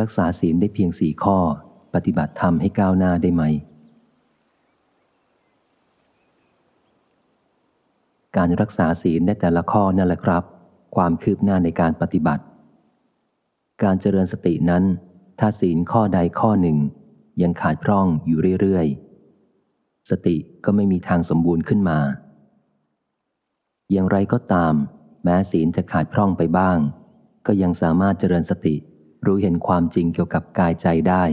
รักษาศีลได้เพียงสี่ข้อ ปฏิบัติธรรมให้ก้าวหน้าได้ไหม การรักษาศีลได้แต่ละข้อนั่นแหละครับ ความคืบหน้าในการปฏิบัติ การเจริญสตินั้น ถ้าศีลข้อใดข้อหนึ่ง ยังขาดพร่องอยู่เรื่อยๆ สติก็ไม่มีทางสมบูรณ์ขึ้นมา อย่างไรก็ตาม แม้ศีลจะขาดพร่องไปบ้าง ก็ยังสามารถเจริญสติ รู้เห็นความจริงเกี่ยวกับกายใจได้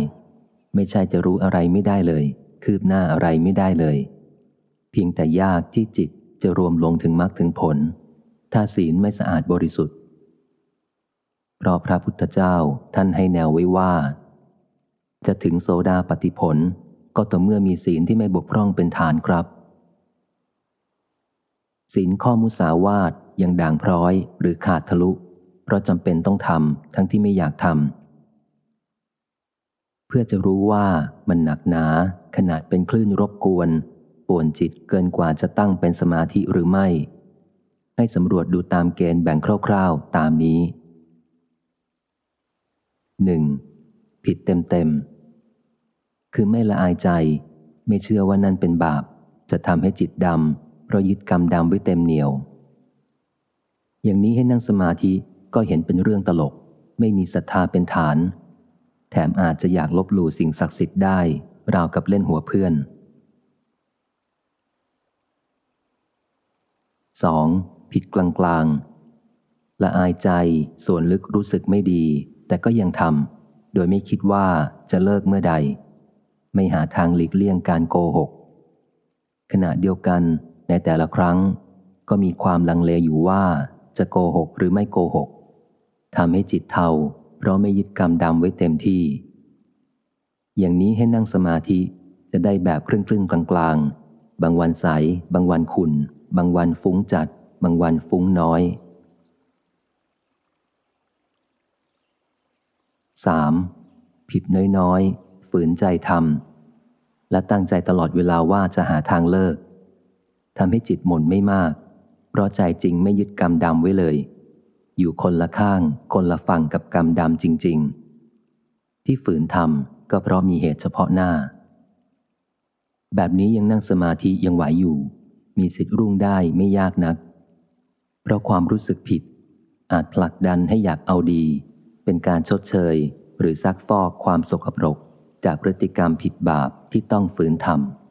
ไม่ใช่จะรู้อะไรไม่ได้เลย คืบหน้าอะไรไม่ได้เลย เพียงแต่ยากที่จิตจะรวมลงถึงมรรคถึงผล ถ้าศีลไม่สะอาดบริสุทธิ์เพราะพระพุทธเจ้าท่านให้แนวไว้ว่า จะถึงโสดาปฏิผลก็ต่อเมื่อมีศีลที่ไม่บกพร่องเป็นฐานครับ ศีลข้อมุสาวาทยังด่างพร้อยหรือขาดทะลุ เพราะจำเป็นต้องทำทั้งที่ไม่อยากทำเพื่อจะรู้ว่ามันหนักหนาขนาดเป็นคลื่นรบกวนป่วนจิตเกินกว่าจะตั้งเป็นสมาธิหรือไม่ ให้สำรวจดูตามเกณฑ์แบ่งคร่าวๆ ตามนี้ 1. ผิดเต็มๆ คือไม่ละอายใจ ไม่เชื่อว่านั่นเป็นบาป จะทำให้จิตดำเพราะยึดกรรมดำไว้เต็มเหนียว อย่างนี้ให้นั่งสมาธิ ก็เห็นเป็นเรื่องตลก ไม่มีศรัทธาเป็นฐาน แถมอาจจะอยากลบหลู่สิ่งศักดิ์สิทธิ์ได้ ราวกับเล่นหัวเพื่อน 2. ผิดกลางกลางละอายใจส่วนลึกรู้สึกไม่ดี แต่ก็ยังทำโดยไม่คิดว่าจะเลิกเมื่อใด ไม่หาทางหลีกเลี่ยงการโกหก ขณะเดียวกันในแต่ละครั้งก็มีความลังเลอยู่ว่าจะโกหกหรือไม่โกหก ทำให้จิตเทาเพราะไม่ยึดกรรมดำไว้เต็มที่ อย่างนี้ให้นั่งสมาธิจะได้แบบครึ่งครึ่งกลางกลางบางวันใส บางวันขุนบางวันฟุ้งจัด บางวันฟุ้งน้อย 3. ผิดน้อยๆ ฝืนใจทำและตั้งใจตลอดเวลาว่าจะหาทางเลิกทำให้จิตหม่นไม่มาก เพราะใจจริงไม่ยึดกรรมดำไว้เลย อยู่คนละข้าง คนละฝั่งกับกรรมดำจริง ๆ ที่ฝืนทำก็เพราะมีเหตุเฉพาะหน้า แบบนี้ยังนั่งสมาธิยังไหวอยู่ มีสิทธิ์รุ่งได้ไม่ยากนัก เพราะความรู้สึกผิด อาจผลักดันให้อยากเอาดี เป็นการชดเชย หรือซักฟอกความสกปรก จากพฤติกรรมผิดบาปที่ต้องฝืนทำ